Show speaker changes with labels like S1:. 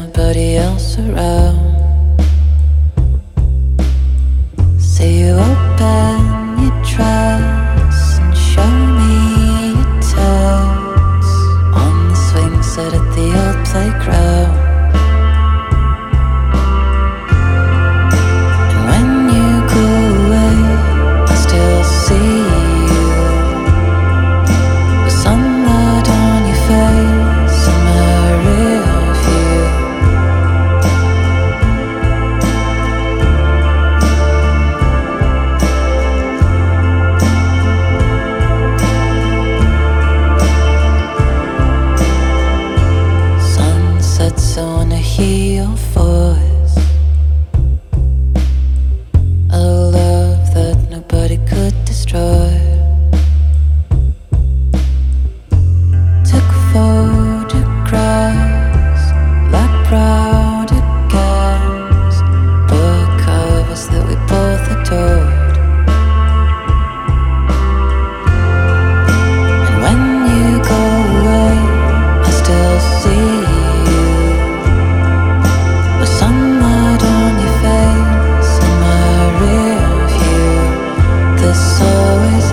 S1: nobody else around. Say you open your dress and show me your toes on the swing set at the old playground. It's always